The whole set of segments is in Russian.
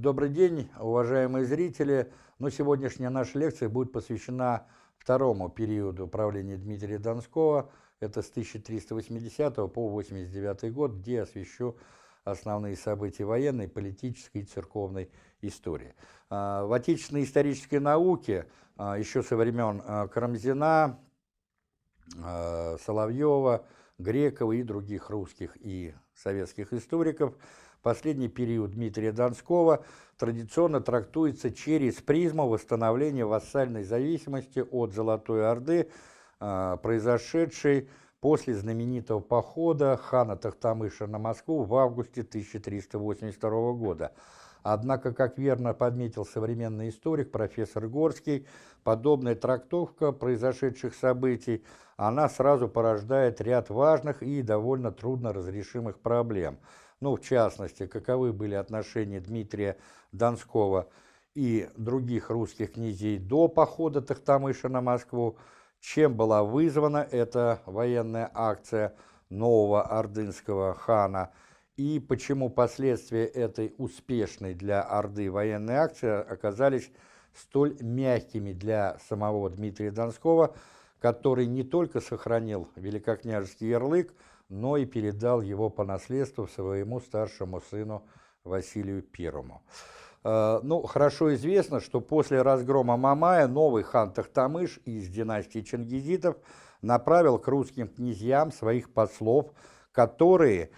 Добрый день, уважаемые зрители. Ну, сегодняшняя наша лекция будет посвящена второму периоду правления Дмитрия Донского. Это с 1380 по 89 год, где я освещу основные события военной, политической и церковной истории. А, в отечественной исторической науке а, еще со времен а, Карамзина, Соловьева, Грекова и других русских и советских историков последний период Дмитрия Донского традиционно трактуется через призму восстановления вассальной зависимости от Золотой Орды, произошедшей после знаменитого похода хана Тахтамыша на Москву в августе 1382 года. Однако, как верно подметил современный историк профессор Горский, подобная трактовка произошедших событий, она сразу порождает ряд важных и довольно трудно разрешимых проблем. Ну, в частности, каковы были отношения Дмитрия Донского и других русских князей до похода Тахтамыша на Москву, чем была вызвана эта военная акция нового ордынского хана? И почему последствия этой успешной для Орды военной акции оказались столь мягкими для самого Дмитрия Донского, который не только сохранил великокняжеский ярлык, но и передал его по наследству своему старшему сыну Василию Первому. Э, ну, хорошо известно, что после разгрома Мамая новый хан Тахтамыш из династии Чингизитов направил к русским князьям своих послов, которые,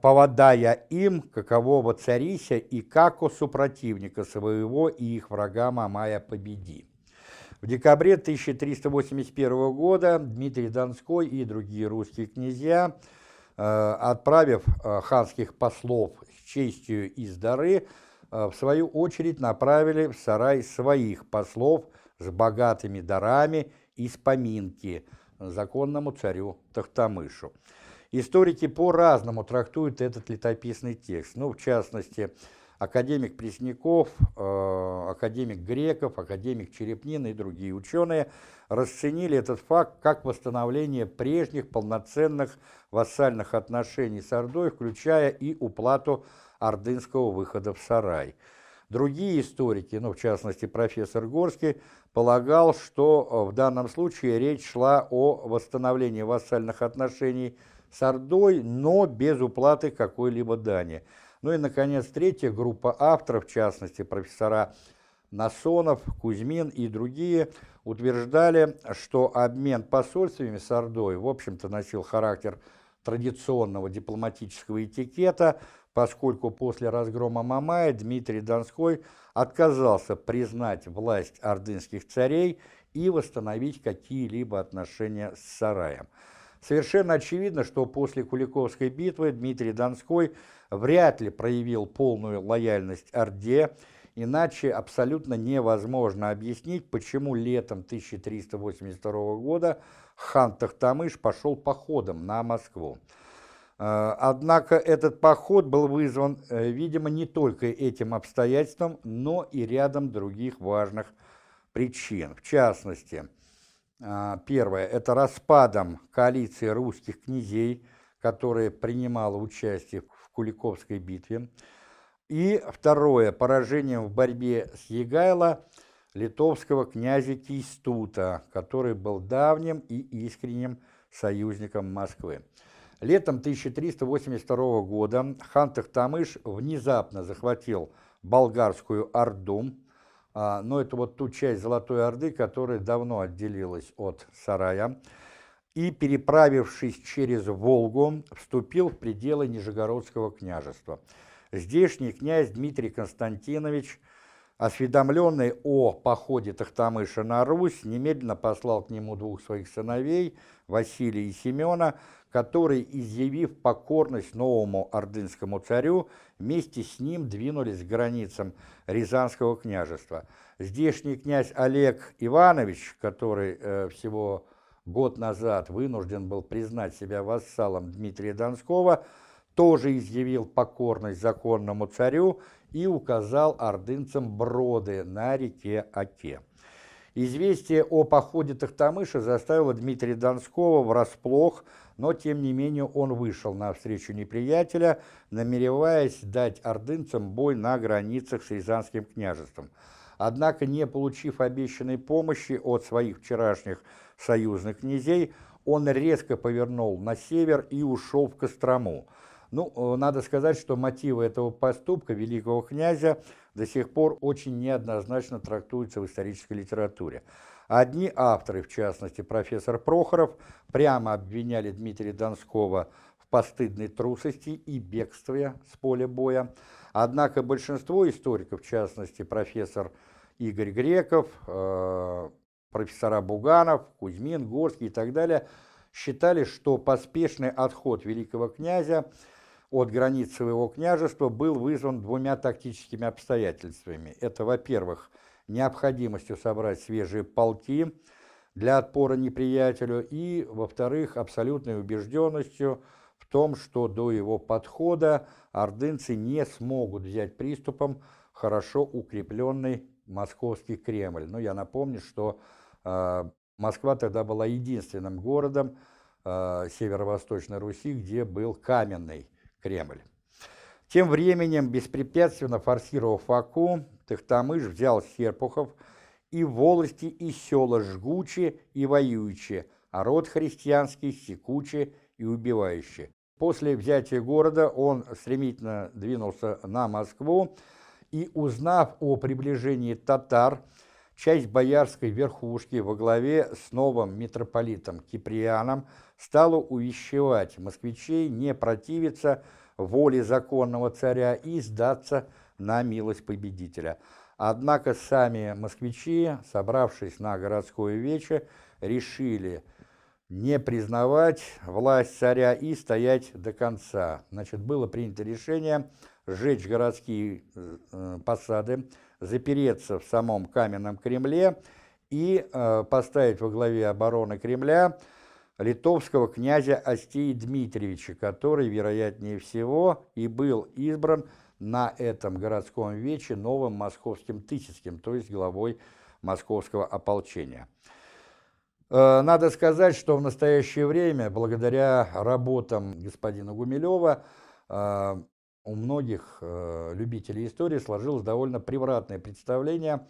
поводая им, какового царися и како супротивника своего и их врага Мамая победи. В декабре 1381 года Дмитрий Донской и другие русские князья, э, отправив э, ханских послов с честью и с дары, Э, в свою очередь направили в сарай своих послов с богатыми дарами и с поминки законному царю Тахтамышу. Историки по-разному трактуют этот летописный текст. Ну, в частности, академик Пресняков, э, академик Греков, академик Черепнин и другие ученые расценили этот факт как восстановление прежних полноценных вассальных отношений с Ордой, включая и уплату ордынского выхода в сарай. Другие историки, ну, в частности профессор Горский, полагал, что э, в данном случае речь шла о восстановлении вассальных отношений с Ордой, но без уплаты какой-либо дани. Ну и, наконец, третья группа авторов, в частности профессора Насонов, Кузьмин и другие, утверждали, что обмен посольствами с Ордой, в общем-то, носил характер традиционного дипломатического этикета, поскольку после разгрома Мамая Дмитрий Донской отказался признать власть ордынских царей и восстановить какие-либо отношения с Сараем. Совершенно очевидно, что после Куликовской битвы Дмитрий Донской вряд ли проявил полную лояльность Орде, иначе абсолютно невозможно объяснить, почему летом 1382 года хан Тахтамыш пошел походом на Москву. Э, однако этот поход был вызван, э, видимо, не только этим обстоятельством, но и рядом других важных причин. В частности, первое – это распадом коалиции русских князей, которая принимала участие в Куликовской битве. И второе – поражением в борьбе с Егайло литовского князя Кейстута, который был давним и искренним союзником Москвы. Летом 1382 года хан Тахтамыш внезапно захватил болгарскую Орду, а, но это вот ту часть Золотой Орды, которая давно отделилась от Сарая, и, переправившись через Волгу, вступил в пределы Нижегородского княжества. Здешний князь Дмитрий Константинович, осведомленный о походе Тахтамыша на Русь, немедленно послал к нему двух своих сыновей, Василия и Семена, которые, изъявив покорность новому ордынскому царю, вместе с ним двинулись к границам Рязанского княжества. Здешний князь Олег Иванович, который э, всего год назад вынужден был признать себя вассалом Дмитрия Донского, тоже изъявил покорность законному царю и указал ордынцам броды на реке Оке. Известие о походе Тахтамыша заставило Дмитрия Донского врасплох, но тем не менее он вышел навстречу неприятеля, намереваясь дать ордынцам бой на границах с Рязанским княжеством. Однако, не получив обещанной помощи от своих вчерашних союзных князей, он резко повернул на север и ушел в Кострому. Ну, э, надо сказать, что мотивы этого поступка великого князя до сих пор очень неоднозначно трактуются в исторической литературе. Одни авторы, в частности профессор Прохоров, прямо обвиняли Дмитрия Донского в постыдной трусости и бегстве с поля боя. Однако большинство историков, в частности профессор Игорь Греков, э, профессора Буганов, Кузьмин, Горский и так далее, считали, что поспешный отход великого князя от границ своего княжества был вызван двумя тактическими обстоятельствами. Это, во-первых, необходимостью собрать свежие полки для отпора неприятелю, и, во-вторых, абсолютной убежденностью в том, что до его подхода ордынцы не смогут взять приступом хорошо укрепленный московский Кремль. Но я напомню, что э, Москва тогда была единственным городом э, северо-восточной Руси, где был каменный Кремль. Тем временем, беспрепятственно форсировав Аку, Тахтамыш взял Серпухов и волости и села жгучие и воюющие, а род христианский секучие и убивающие. После взятия города он стремительно двинулся на Москву, и, узнав о приближении татар, часть боярской верхушки во главе с новым митрополитом Киприаном стала увещевать москвичей не противиться воле законного царя и сдаться на милость победителя. Однако сами москвичи, собравшись на городское вече, решили не признавать власть царя и стоять до конца. Значит, было принято решение сжечь городские э, посады, запереться в самом каменном Кремле и э, поставить во главе обороны Кремля литовского князя Астея Дмитриевича, который, вероятнее всего, и был избран на этом городском вече новым московским Тысяцким, то есть главой московского ополчения. Э, надо сказать, что в настоящее время, благодаря работам господина Гумилева, э, у многих э, любителей истории сложилось довольно превратное представление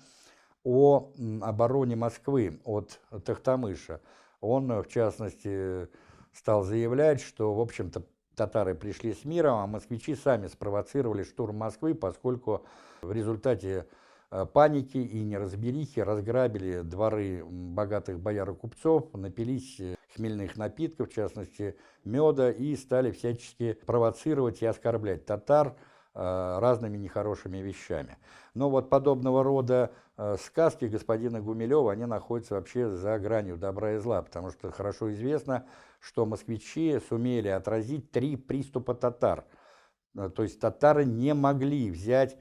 о обороне Москвы от Тахтамыша. Он, в частности, стал заявлять, что, в общем-то, татары пришли с миром, а москвичи сами спровоцировали штурм Москвы, поскольку в результате э, паники и неразберихи разграбили дворы богатых бояр и купцов, напились э, хмельных напитков, в частности меда, и стали всячески провоцировать и оскорблять татар э, разными нехорошими вещами. Но вот подобного рода э, сказки господина Гумилева, они находятся вообще за гранью добра и зла, потому что хорошо известно, что москвичи сумели отразить три приступа татар. Э, то есть татары не могли взять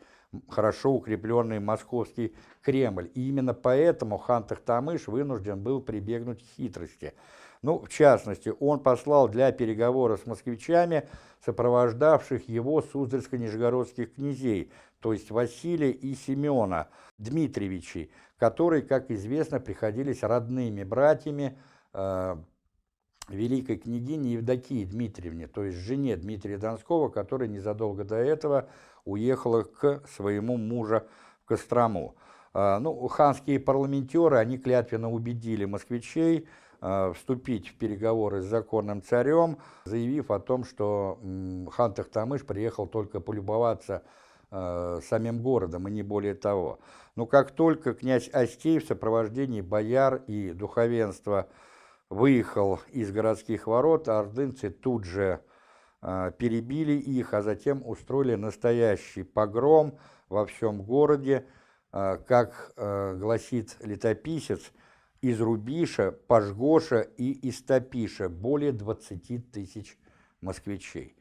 хорошо укрепленный московский Кремль. И именно поэтому хан Тахтамыш вынужден был прибегнуть к хитрости – ну, в частности, он послал для переговора с москвичами сопровождавших его суздальско-нижегородских князей, то есть Василия и Семена Дмитриевичей, которые, как известно, приходились родными братьями э, великой княгини Евдокии Дмитриевне, то есть жене Дмитрия Донского, которая незадолго до этого уехала к своему мужу в Кострому. Э, ну, ханские парламентеры, они клятвенно убедили москвичей, вступить в переговоры с законным царем, заявив о том, что хан Тахтамыш приехал только полюбоваться э, самим городом, и не более того. Но как только князь Остей в сопровождении бояр и духовенства выехал из городских ворот, ордынцы тут же э, перебили их, а затем устроили настоящий погром во всем городе, как гласит летописец, из Рубиша, Пашгоша и Истопиша более 20 тысяч москвичей.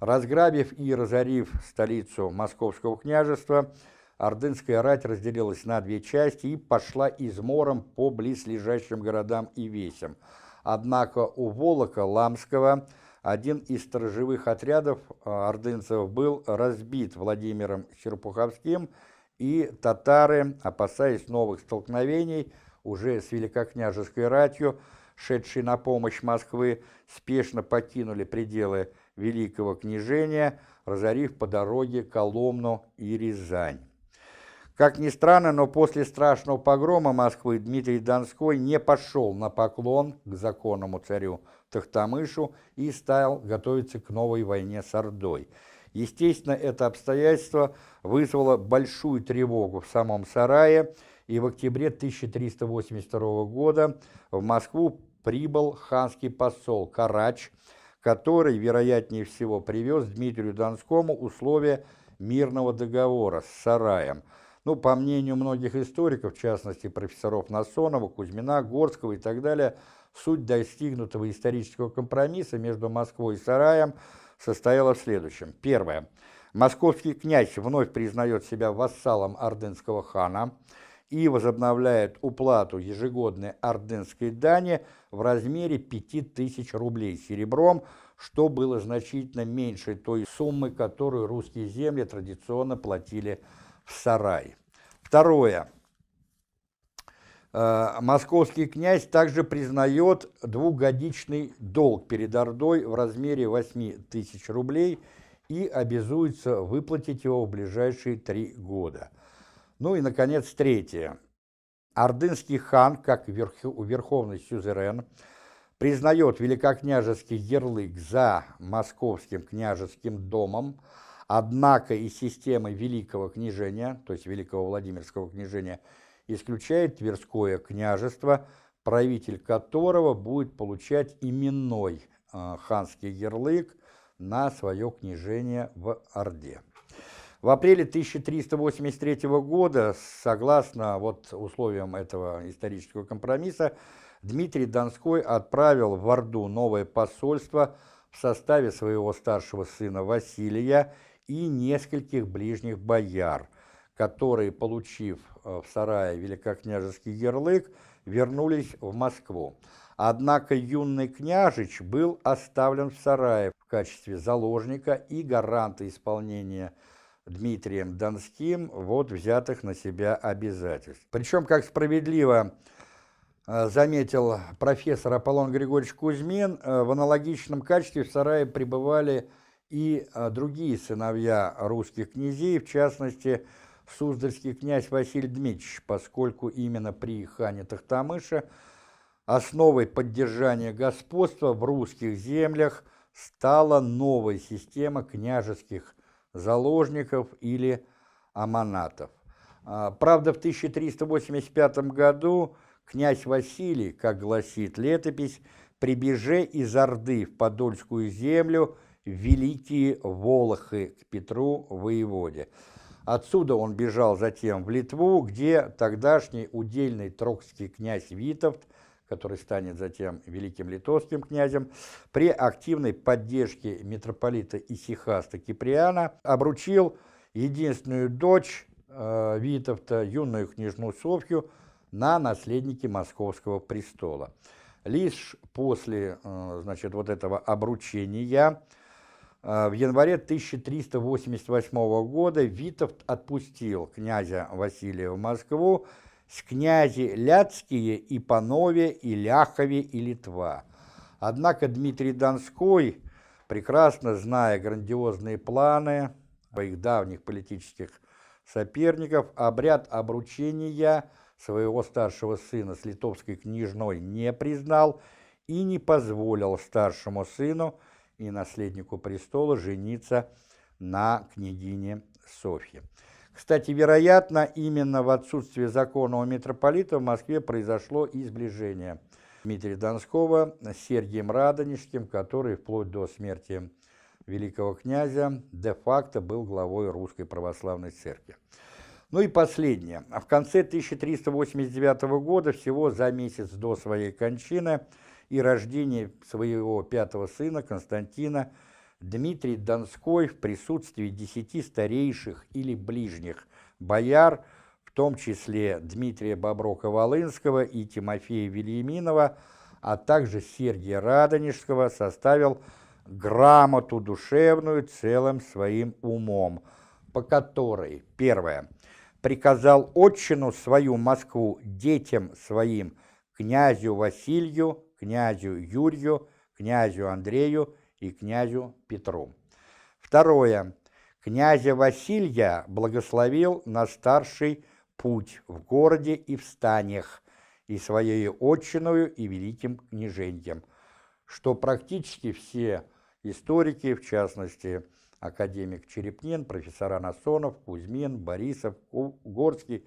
Разграбив и разорив столицу Московского княжества, Ордынская рать разделилась на две части и пошла измором по близлежащим городам и весям. Однако у Волока Ламского один из сторожевых отрядов а, ордынцев был разбит Владимиром Серпуховским, и татары, опасаясь новых столкновений, уже с великокняжеской ратью, шедшей на помощь Москвы, спешно покинули пределы Великого княжения, разорив по дороге Коломну и Рязань. Как ни странно, но после страшного погрома Москвы Дмитрий Донской не пошел на поклон к законному царю Тахтамышу и стал готовиться к новой войне с Ордой. Естественно, это обстоятельство вызвало большую тревогу в самом Сарае, и в октябре 1382 года в Москву прибыл ханский посол Карач, который, вероятнее всего, привез Дмитрию Донскому условия мирного договора с Сараем. Ну, по мнению многих историков, в частности профессоров Насонова, Кузьмина, Горского и так далее, суть достигнутого исторического компромисса между Москвой и Сараем состояла в следующем. Первое. Московский князь вновь признает себя вассалом ордынского хана и возобновляет уплату ежегодной ордынской дани в размере 5000 рублей серебром, что было значительно меньше той суммы, которую русские земли традиционно платили в Сарай. Второе. Э, московский князь также признает двухгодичный долг перед Ордой в размере 8 тысяч рублей и обязуется выплатить его в ближайшие три года. Ну и, наконец, третье. Ордынский хан, как верховный сюзерен, признает великокняжеский ярлык за московским княжеским домом, однако из системы Великого княжения, то есть Великого Владимирского княжения, исключает Тверское княжество, правитель которого будет получать именной э, ханский ярлык на свое княжение в Орде. В апреле 1383 года, согласно вот условиям этого исторического компромисса, Дмитрий Донской отправил в Орду новое посольство в составе своего старшего сына Василия и нескольких ближних бояр, которые, получив э, в сарае великокняжеский ярлык, вернулись в Москву. Однако юный княжич был оставлен в сарае в качестве заложника и гаранта исполнения Дмитрием Донским вот взятых на себя обязательств. Причем, как справедливо э, заметил профессор Аполлон Григорьевич Кузьмин, э, в аналогичном качестве в сарае пребывали и а, другие сыновья русских князей, в частности, Суздальский князь Василий Дмитриевич, поскольку именно при хане Тахтамыша основой поддержания господства в русских землях стала новая система княжеских заложников или аманатов. А, правда, в 1385 году князь Василий, как гласит летопись, прибеже из Орды в Подольскую землю – великие Волохы к Петру воеводе. Отсюда он бежал затем в Литву, где тогдашний удельный трокский князь Витовт, который станет затем великим литовским князем, при активной поддержке митрополита Исихаста Киприана обручил единственную дочь э, Витовта, юную княжну Софью, на наследники московского престола. Лишь после э, значит, вот этого обручения а, в январе 1388 года Витовт отпустил князя Василия в Москву с князи Ляцкие и Панове, и Ляхове, и Литва. Однако Дмитрий Донской, прекрасно зная грандиозные планы своих давних политических соперников, обряд обручения своего старшего сына с литовской княжной не признал и не позволил старшему сыну и наследнику престола жениться на княгине Софье. Кстати, вероятно, именно в отсутствие законного митрополита в Москве произошло и сближение Дмитрия Донского с Сергием Радонежским, который вплоть до смерти великого князя де-факто был главой Русской Православной Церкви. Ну и последнее. В конце 1389 года, всего за месяц до своей кончины, и рождение своего пятого сына Константина Дмитрий Донской в присутствии десяти старейших или ближних бояр, в том числе Дмитрия Боброка-Волынского и Тимофея Вильяминова, а также Сергия Радонежского, составил грамоту душевную целым своим умом, по которой, первое, приказал отчину свою Москву детям своим, князю Василию, князю Юрию, князю Андрею и князю Петру. Второе. Князя Василия благословил на старший путь в городе и в станях, и своей отчиною и великим княженьем, что практически все историки, в частности, академик Черепнин, профессора Насонов, Кузьмин, Борисов, Горский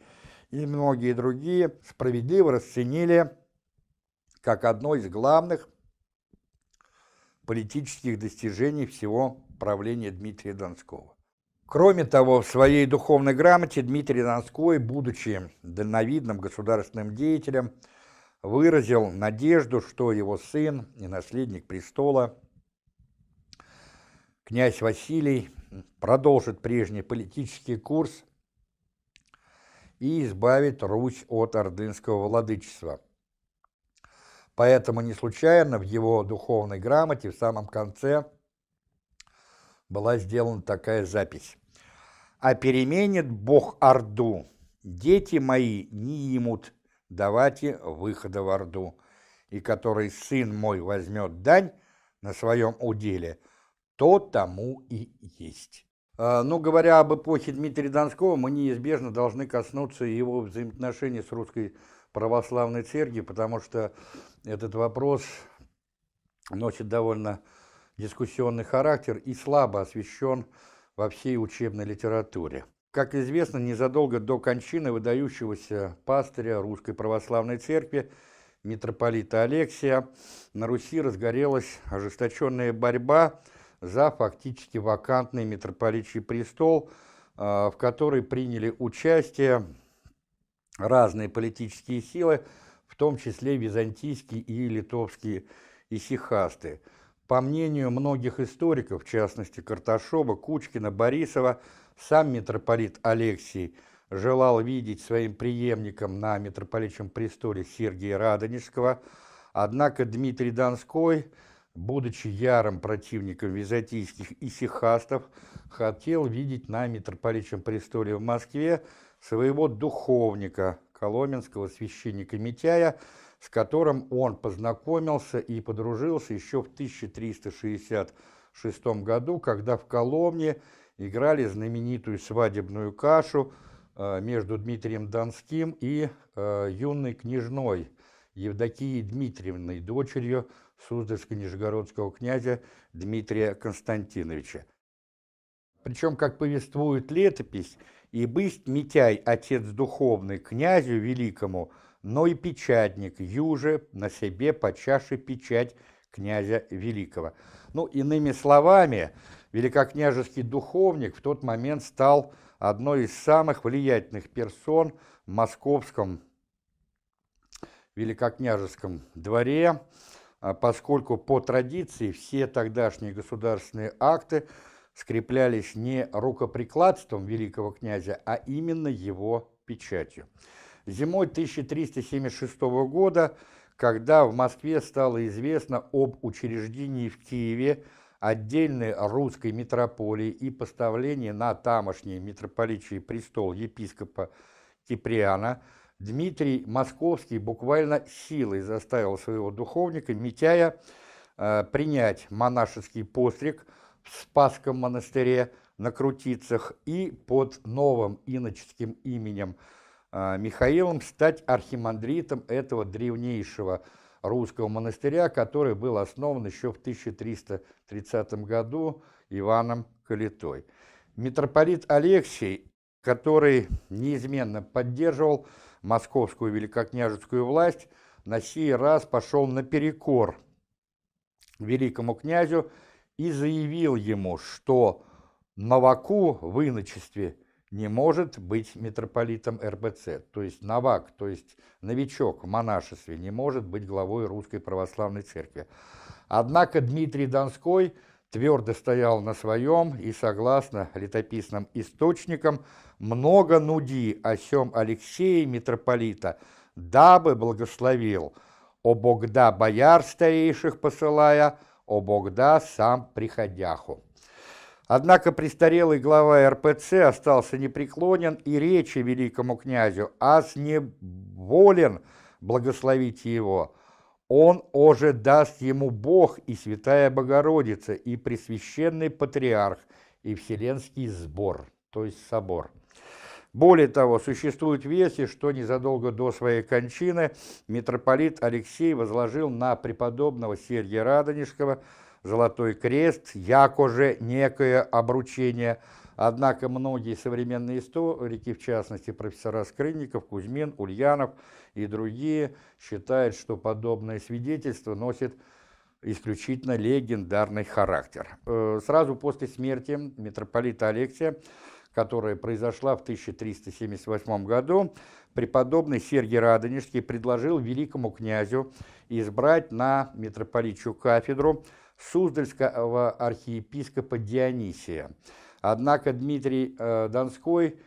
и многие другие справедливо расценили как одно из главных политических достижений всего правления Дмитрия Донского. Кроме того, в своей духовной грамоте Дмитрий Донской, будучи дальновидным государственным деятелем, выразил надежду, что его сын и наследник престола, князь Василий, продолжит прежний политический курс и избавит Русь от ордынского владычества. Поэтому не случайно в его духовной грамоте в самом конце была сделана такая запись. «А переменит Бог Орду, дети мои не имут, давайте выхода в Орду, и который сын мой возьмет дань на своем уделе, то тому и есть». А, ну, говоря об эпохе Дмитрия Донского, мы неизбежно должны коснуться его взаимоотношений с русской православной церковью, потому что этот вопрос носит довольно дискуссионный характер и слабо освещен во всей учебной литературе. Как известно, незадолго до кончины выдающегося пастыря Русской Православной Церкви митрополита Алексия на Руси разгорелась ожесточенная борьба за фактически вакантный митрополичий престол, а, в которой приняли участие разные политические силы, в том числе византийские и литовские исихасты – по мнению многих историков, в частности Карташова, Кучкина, Борисова, сам митрополит Алексий желал видеть своим преемником на митрополитчем престоле Сергия Радонежского, однако Дмитрий Донской, будучи ярым противником византийских исихастов, хотел видеть на митрополитчем престоле в Москве своего духовника, коломенского священника Митяя, с которым он познакомился и подружился еще в 1366 году, когда в Коломне играли знаменитую свадебную кашу э, между Дмитрием Донским и э, юной княжной Евдокией Дмитриевной, дочерью Суздальско-Нижегородского князя Дмитрия Константиновича. Причем, как повествует летопись, и бысть Митяй, отец духовный, князю великому – но и печатник юже на себе по чаше печать князя Великого. Ну, иными словами, великокняжеский духовник в тот момент стал одной из самых влиятельных персон в московском великокняжеском дворе, а поскольку по традиции все тогдашние государственные акты скреплялись не рукоприкладством великого князя, а именно его печатью. Зимой 1376 года, когда в Москве стало известно об учреждении в Киеве отдельной русской митрополии и поставлении на тамошний митрополичий престол епископа Киприана, Дмитрий Московский буквально силой заставил своего духовника Митяя э, принять монашеский постриг Спасском монастыре на Крутицах и под новым иноческим именем – а, Михаилом стать архимандритом этого древнейшего русского монастыря, который был основан еще в 1330 году Иваном Калитой. Митрополит Алексий, который неизменно поддерживал московскую великокняжескую власть, на сей раз пошел наперекор великому князю и заявил ему, что Новаку в иночестве не может быть митрополитом РБЦ, то есть новак, то есть новичок в монашестве не может быть главой Русской Православной Церкви. Однако Дмитрий Донской твердо стоял на своем и, согласно летописным источникам, много нуди о сем Алексея митрополита, дабы благословил, о Богда бояр старейших посылая, о Богда сам приходяху. Однако престарелый глава РПЦ остался непреклонен и речи великому князю «Ас не волен благословить его, он уже даст ему Бог и Святая Богородица, и Пресвященный Патриарх, и Вселенский Сбор, то есть Собор». Более того, существует версия, что незадолго до своей кончины митрополит Алексей возложил на преподобного Сергия Радонежского Золотой Крест, якоже некое обручение. Однако многие современные историки, в частности профессора Скрынников, Кузьмин, Ульянов и другие, считают, что подобное свидетельство носит исключительно легендарный характер. Э, сразу после смерти митрополита Алексия которая произошла в 1378 году, преподобный Сергий Радонежский предложил великому князю избрать на митрополитчую кафедру Суздальского архиепископа Дионисия. Однако Дмитрий э, Донской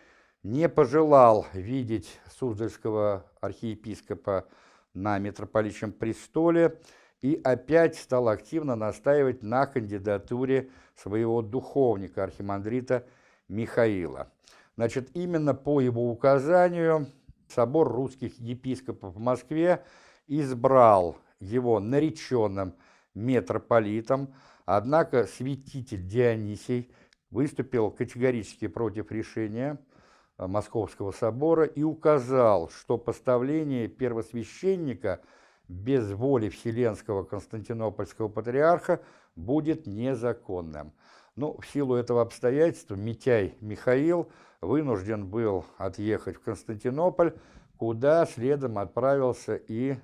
не пожелал видеть Суздальского архиепископа на митрополитчем престоле и опять стал активно настаивать на кандидатуре своего духовника, архимандрита Михаила. Значит, именно по его указанию собор русских епископов в Москве избрал его нареченным митрополитом, однако святитель Дионисий выступил категорически против решения э, Московского собора и указал, что поставление первосвященника без воли Вселенского Константинопольского патриарха будет незаконным. Ну, в силу этого обстоятельства Митяй Михаил вынужден был отъехать в Константинополь, куда следом отправился и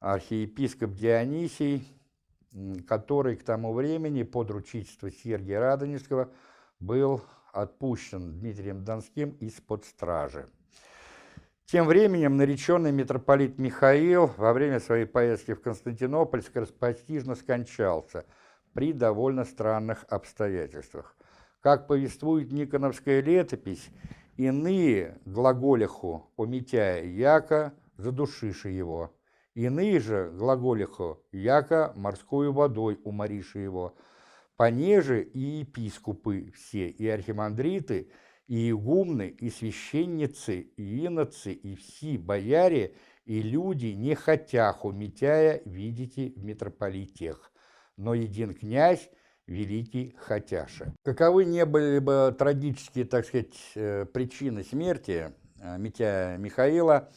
архиепископ Дионисий, который к тому времени под ручительство Сергия Радонежского был отпущен Дмитрием Донским из-под стражи. Тем временем нареченный митрополит Михаил во время своей поездки в Константинополь скоропостижно скончался – при довольно странных обстоятельствах. Как повествует Никоновская летопись, иные глаголиху о Митяя яко задушиши его, иные же глаголиху яко морскую водой умориши его, понеже и епископы все, и архимандриты, и игумны, и священницы, и иноцы, и все бояре, и люди не хотяху Митяя видите в митрополитех но един князь великий Хотяша. Каковы не были бы трагические, так сказать, э, причины смерти э, Митя Михаила,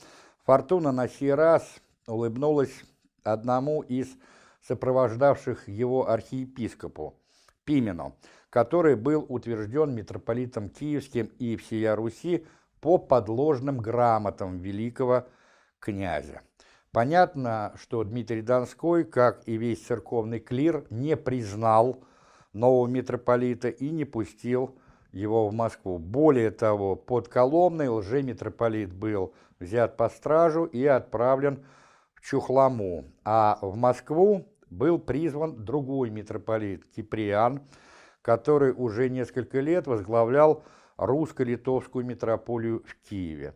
Фортуна на сей раз улыбнулась одному из сопровождавших его архиепископу, Пимену, который был утвержден митрополитом Киевским и всея Руси по подложным грамотам великого князя. Понятно, что Дмитрий Донской, как и весь церковный клир, не признал нового митрополита и не пустил его в Москву. Более того, под Коломной лже-митрополит был взят по стражу и отправлен в Чухламу, а в Москву был призван другой митрополит Киприан, который уже несколько лет возглавлял русско-литовскую митрополию в Киеве.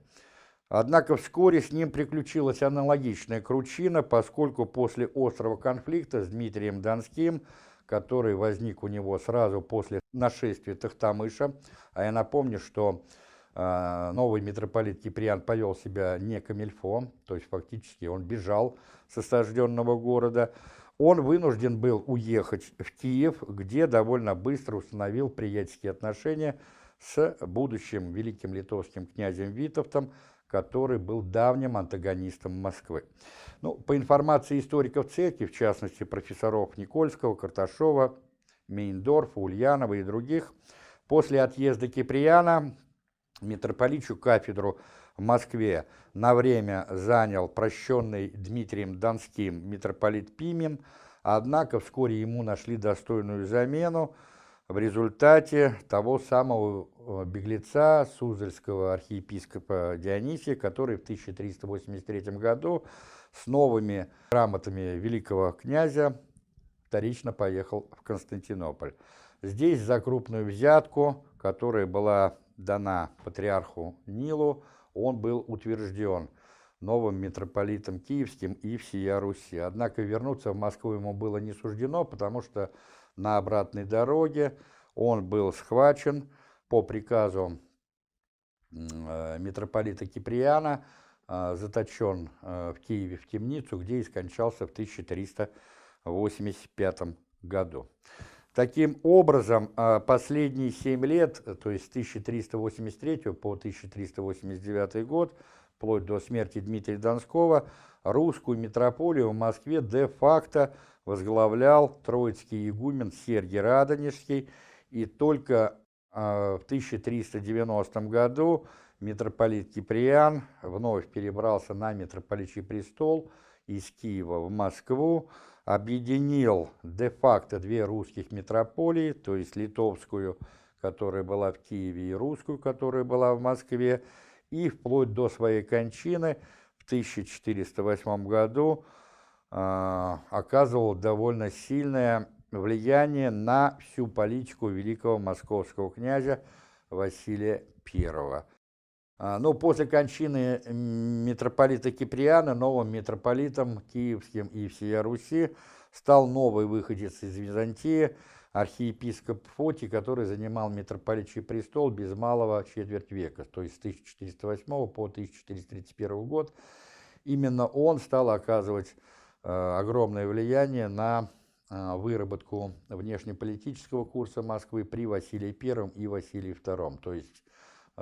Однако вскоре с ним приключилась аналогичная кручина, поскольку после острого конфликта с Дмитрием Донским, который возник у него сразу после нашествия Тахтамыша, а я напомню, что э, новый митрополит Киприан повел себя не камильфо, то есть фактически он бежал с осажденного города, он вынужден был уехать в Киев, где довольно быстро установил приятельские отношения с будущим великим литовским князем Витовтом, который был давним антагонистом Москвы. Ну, по информации историков церкви, в частности профессоров Никольского, Карташова, Мейндорфа, Ульянова и других, после отъезда Киприяна митрополичью кафедру в Москве на время занял прощенный Дмитрием Донским митрополит Пимен, однако вскоре ему нашли достойную замену в результате того самого Э, беглеца Суздальского архиепископа Дионисия, который в 1383 году с новыми грамотами великого князя вторично поехал в Константинополь. Здесь за крупную взятку, которая была дана патриарху Нилу, он был утвержден новым митрополитом Киевским и всея Руси. Однако вернуться в Москву ему было не суждено, потому что на обратной дороге он был схвачен по приказу э, митрополита Киприана, э, заточен э, в Киеве в темницу, где и скончался в 1385 году. Таким образом, последние семь лет, то есть с 1383 по 1389 год, вплоть до смерти Дмитрия Донского, русскую митрополию в Москве де-факто возглавлял троицкий игумен Сергий Радонежский, и только в 1390 году митрополит Киприан вновь перебрался на митрополичий престол из Киева в Москву, объединил де-факто две русских митрополии, то есть литовскую, которая была в Киеве, и русскую, которая была в Москве, и вплоть до своей кончины в 1408 году оказывал довольно сильное влияние на всю политику великого московского князя Василия I. А, Но ну, после кончины митрополита Киприана новым митрополитом киевским и всея Руси стал новый выходец из Византии, архиепископ Фотий, который занимал митрополитчий престол без малого четверть века, то есть с 1408 по 1431 год. Именно он стал оказывать огромное влияние на э, выработку внешнеполитического курса Москвы при Василии I и Василии II, то есть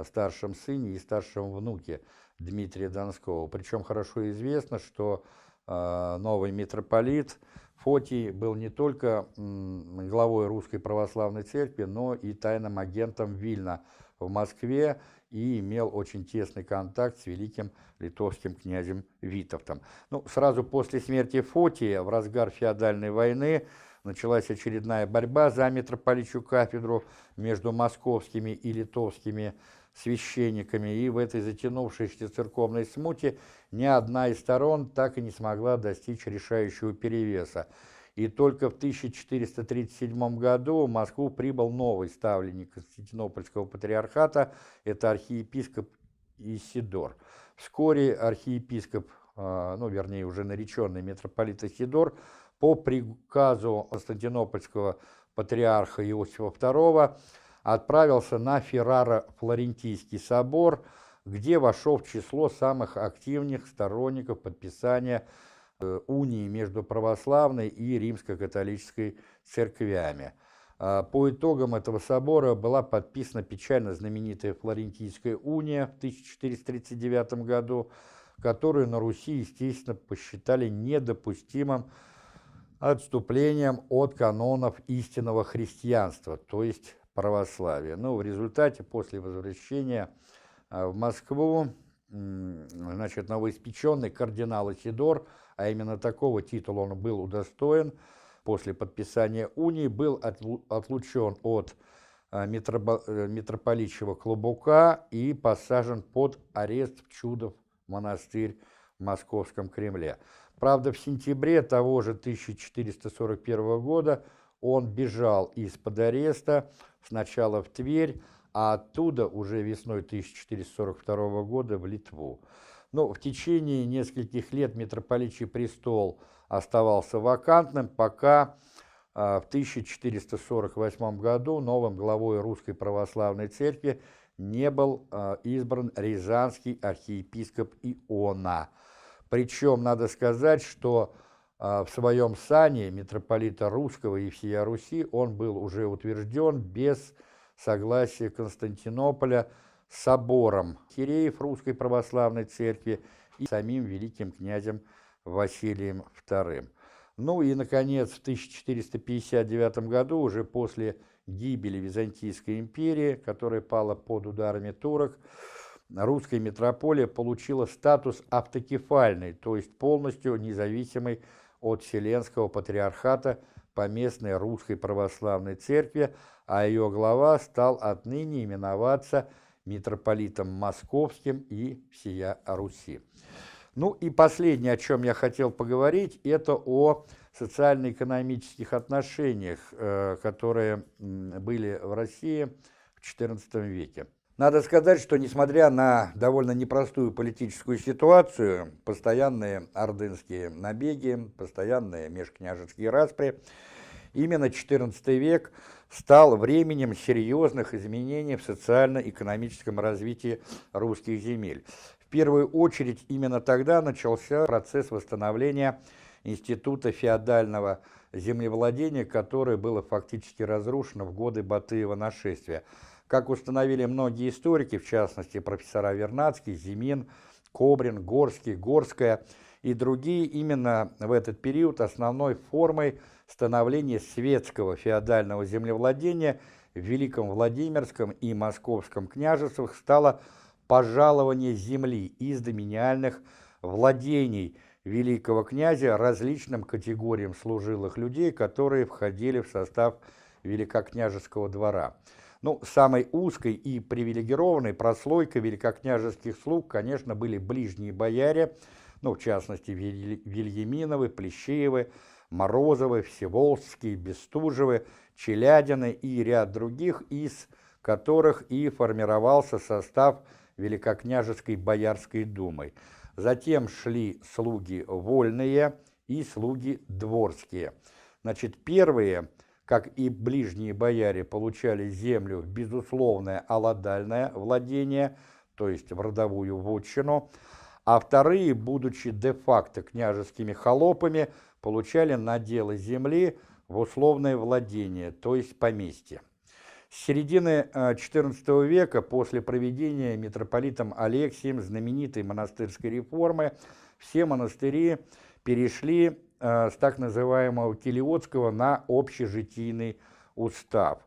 старшем сыне и старшем внуке Дмитрия Донского. Причем хорошо известно, что э, новый митрополит – Фотий был не только главой Русской Православной Церкви, но и тайным агентом Вильна в Москве и имел очень тесный контакт с великим литовским князем Витовтом. Ну, сразу после смерти Фотия, в разгар феодальной войны, началась очередная борьба за митрополичью кафедру между московскими и литовскими священниками, и в этой затянувшейся церковной смуте ни одна из сторон так и не смогла достичь решающего перевеса. И только в 1437 году в Москву прибыл новый ставленник Константинопольского патриархата, это архиепископ Исидор. Вскоре архиепископ, а, ну, вернее, уже нареченный митрополит Исидор, по приказу Константинопольского патриарха Иосифа II отправился на Ферраро-Флорентийский собор, где вошел в число самых активных сторонников подписания унии между православной и римско-католической церквями. А, по итогам этого собора была подписана печально знаменитая Флорентийская уния в 1439 году, которую на Руси, естественно, посчитали недопустимым отступлением от канонов истинного христианства, то есть православия. Но в результате, после возвращения а, в Москву, значит, новоиспеченный кардинал Исидор, а именно такого титула он был удостоен, после подписания унии был отлучен от а, э, митрополичьего клубука и посажен под арест в Чудов монастырь в Московском Кремле. Правда, в сентябре того же 1441 года он бежал из-под ареста сначала в Тверь, а оттуда уже весной 1442 года в Литву. Но в течение нескольких лет митрополичий престол оставался вакантным, пока а, в 1448 году новым главой Русской Православной Церкви не был а, избран рязанский архиепископ Иона. Причем надо сказать, что а, в своем сане митрополита Русского и всея Руси он был уже утвержден без согласия Константинополя собором Киреев Русской Православной Церкви и самим великим князем Василием II. Ну и, наконец, в 1459 году, уже после гибели Византийской империи, которая пала под ударами турок, русская митрополия получила статус автокефальной, то есть полностью независимой от Вселенского патриархата поместной Русской Православной Церкви, а ее глава стал отныне именоваться митрополитом Московским и всея Руси. Ну и последнее, о чем я хотел поговорить, это о социально-экономических отношениях, э, которые были в России в XIV веке. Надо сказать, что несмотря на довольно непростую политическую ситуацию, постоянные ордынские набеги, постоянные межкняжеские распри Именно XIV век стал временем серьезных изменений в социально-экономическом развитии русских земель. В первую очередь именно тогда начался процесс восстановления института феодального землевладения, которое было фактически разрушено в годы Батыева нашествия. Как установили многие историки, в частности профессора Вернадский, Зимин, Кобрин, Горский, Горская и другие, именно в этот период основной формой становления светского феодального землевладения в Великом Владимирском и Московском княжествах стало пожалование земли из доминиальных владений великого князя различным категориям служилых людей, которые входили в состав великокняжеского двора. Ну, самой узкой и привилегированной прослойкой великокняжеских слуг, конечно, были ближние бояре, ну, в частности, Вильяминовы, Плещеевы, Морозовы, Всеволжские, Бестужевы, Челядины и ряд других, из которых и формировался состав Великокняжеской Боярской думы. Затем шли слуги вольные и слуги дворские. Значит, первые, как и ближние бояре, получали землю в безусловное аладальное владение, то есть в родовую вотчину, а вторые, будучи де-факто княжескими холопами, получали наделы земли в условное владение, то есть поместье. С середины XIV э, века, после проведения митрополитом Алексием знаменитой монастырской реформы, все монастыри перешли э, с так называемого Келиотского на общежитийный устав.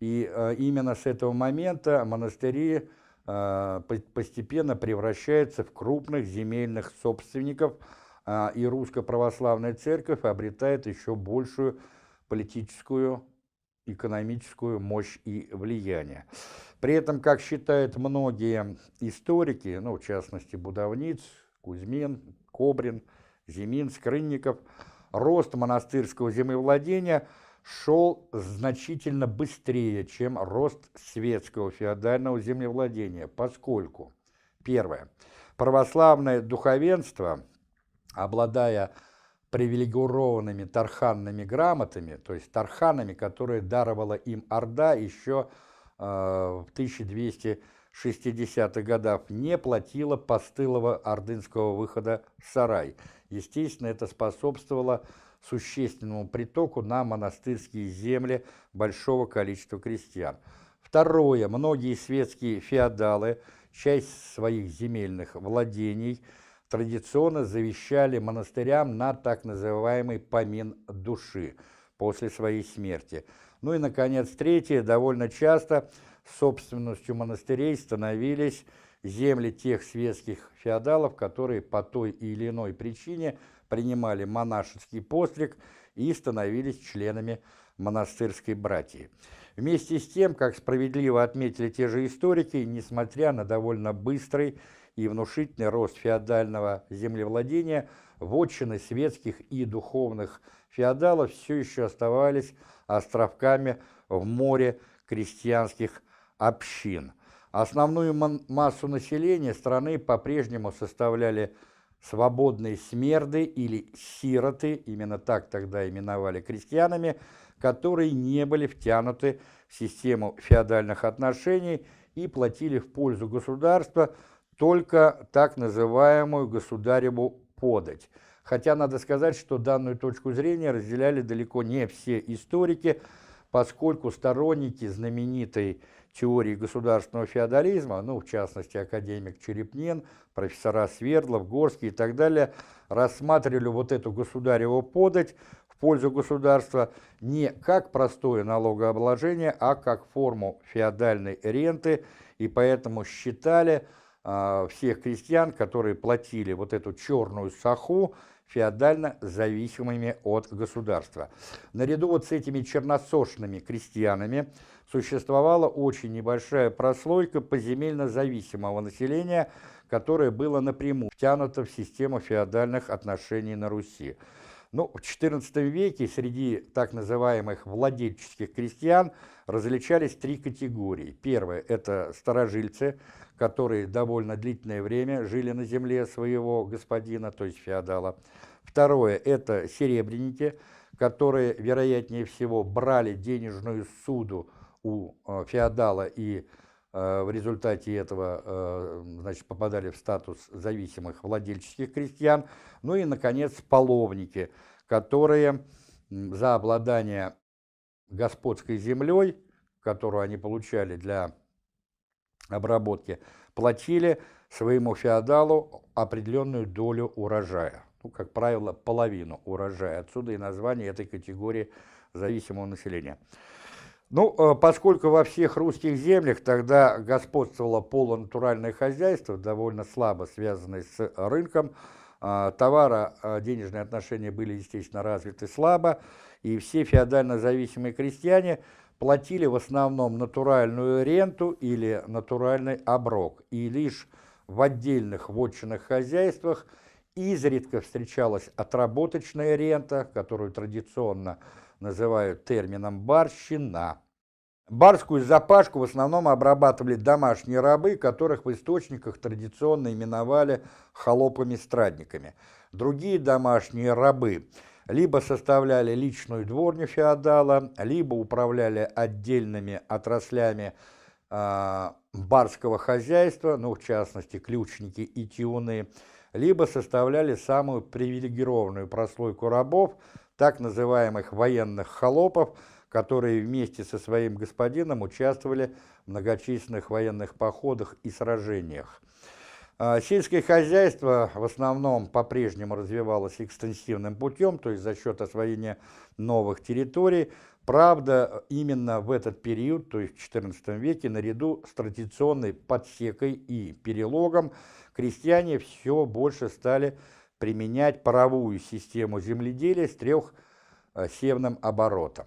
И э, именно с этого момента монастыри постепенно превращаются в крупных земельных собственников – и Русская Православная Церковь обретает еще большую политическую, экономическую мощь и влияние. При этом, как считают многие историки, ну, в частности, Будовниц, Кузьмин, Кобрин, Зимин, Скрынников, рост монастырского землевладения шел значительно быстрее, чем рост светского феодального землевладения, поскольку, первое, православное духовенство – обладая привилегированными тарханными грамотами, то есть тарханами, которые даровала им Орда еще э, в 1260-х годах, не платила постылого ордынского выхода в сарай. Естественно, это способствовало существенному притоку на монастырские земли большого количества крестьян. Второе. Многие светские феодалы часть своих земельных владений – традиционно завещали монастырям на так называемый помин души после своей смерти. Ну и, наконец, третье, довольно часто собственностью монастырей становились земли тех светских феодалов, которые по той или иной причине принимали монашеский постриг и становились членами монастырской братьи. Вместе с тем, как справедливо отметили те же историки, несмотря на довольно быстрый и внушительный рост феодального землевладения, вотчины светских и духовных феодалов все еще оставались островками в море крестьянских общин. Основную массу населения страны по-прежнему составляли свободные смерды или сироты, именно так тогда именовали крестьянами, которые не были втянуты в систему феодальных отношений и платили в пользу государства только так называемую государеву подать. Хотя надо сказать, что данную точку зрения разделяли далеко не все историки, поскольку сторонники знаменитой теории государственного феодализма, ну, в частности, академик Черепнин, профессора Свердлов, Горский и так далее, рассматривали вот эту государеву подать в пользу государства не как простое налогообложение, а как форму феодальной ренты, и поэтому считали, всех крестьян, которые платили вот эту черную саху, феодально зависимыми от государства. Наряду вот с этими черносошными крестьянами существовала очень небольшая прослойка поземельно зависимого населения, которое было напрямую втянуто в систему феодальных отношений на Руси. Ну, в XIV веке среди так называемых владельческих крестьян различались три категории. Первое – это старожильцы – которые довольно длительное время жили на земле своего господина, то есть феодала. Второе – это серебряники, которые, вероятнее всего, брали денежную суду у э, феодала и э, в результате этого э, значит, попадали в статус зависимых владельческих крестьян. Ну и, наконец, половники, которые за обладание господской землей, которую они получали для обработки, платили своему феодалу определенную долю урожая. Ну, как правило, половину урожая. Отсюда и название этой категории зависимого населения. Ну, э, поскольку во всех русских землях тогда господствовало полунатуральное хозяйство, довольно слабо связанное с рынком, э, товаро-денежные отношения были, естественно, развиты слабо, и все феодально зависимые крестьяне платили в основном натуральную ренту или натуральный оброк, и лишь в отдельных вотчинных хозяйствах изредка встречалась отработочная рента, которую традиционно называют термином «барщина». Барскую запашку в основном обрабатывали домашние рабы, которых в источниках традиционно именовали холопами-страдниками. Другие домашние рабы либо составляли личную дворню феодала, либо управляли отдельными отраслями э, барского хозяйства, ну, в частности, ключники и тюны, либо составляли самую привилегированную прослойку рабов, так называемых военных холопов, которые вместе со своим господином участвовали в многочисленных военных походах и сражениях. А, сельское хозяйство в основном по-прежнему развивалось экстенсивным путем, то есть за счет освоения новых территорий. Правда, именно в этот период, то есть в XIV веке, наряду с традиционной подсекой и перелогом, крестьяне все больше стали применять паровую систему земледелия с трехсевным оборотом.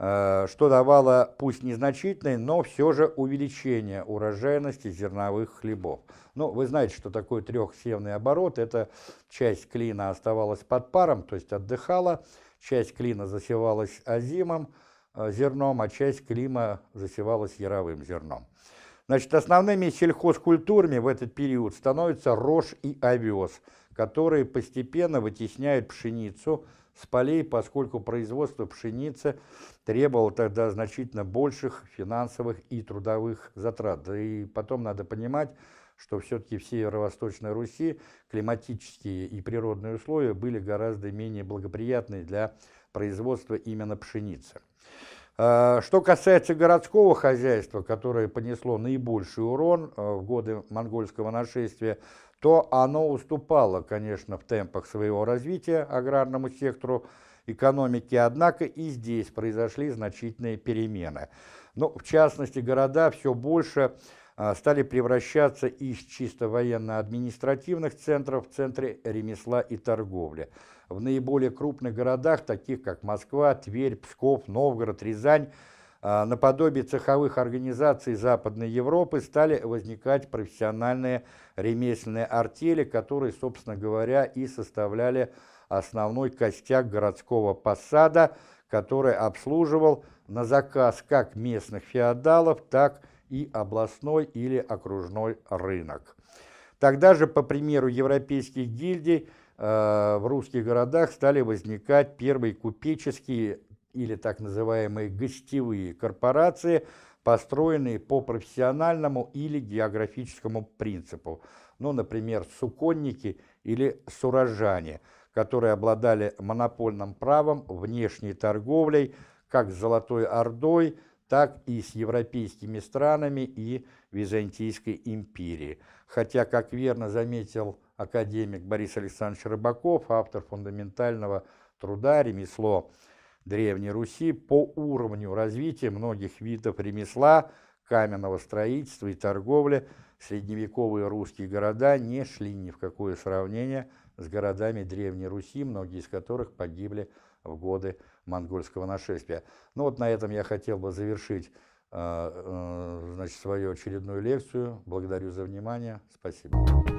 Э, что давало пусть незначительное, но все же увеличение урожайности зерновых хлебов. Ну, вы знаете, что такое трехсевный оборот. Это часть клина оставалась под паром, то есть отдыхала, часть клина засевалась озимым э, зерном, а часть клима засевалась яровым зерном. Значит, основными сельхозкультурами в этот период становятся рожь и овес, которые постепенно вытесняют пшеницу – с полей, поскольку производство пшеницы требовало тогда значительно больших финансовых и трудовых затрат. Да и потом надо понимать, что все-таки в Северо-Восточной Руси климатические и природные условия были гораздо менее благоприятны для производства именно пшеницы. А, что касается городского хозяйства, которое понесло наибольший урон а, в годы монгольского нашествия, то оно уступало, конечно, в темпах своего развития аграрному сектору экономики, однако и здесь произошли значительные перемены. Но, в частности, города все больше а, стали превращаться из чисто военно-административных центров в центры ремесла и торговли. В наиболее крупных городах, таких как Москва, Тверь, Псков, Новгород, Рязань, наподобие цеховых организаций Западной Европы стали возникать профессиональные ремесленные артели, которые, собственно говоря, и составляли основной костяк городского посада, который обслуживал на заказ как местных феодалов, так и областной или окружной рынок. Тогда же, по примеру европейских гильдий, э, в русских городах стали возникать первые купеческие или так называемые гостевые корпорации, построенные по профессиональному или географическому принципу, ну, например, суконники или сурожане, которые обладали монопольным правом внешней торговлей как с Золотой Ордой, так и с европейскими странами и Византийской империей. Хотя, как верно заметил академик Борис Александрович Рыбаков, автор фундаментального труда «Ремесло Древней Руси по уровню развития многих видов ремесла, каменного строительства и торговли средневековые русские города не шли ни в какое сравнение с городами Древней Руси, многие из которых погибли в годы монгольского нашествия. Ну вот на этом я хотел бы завершить э, э, значит, свою очередную лекцию. Благодарю за внимание. Спасибо.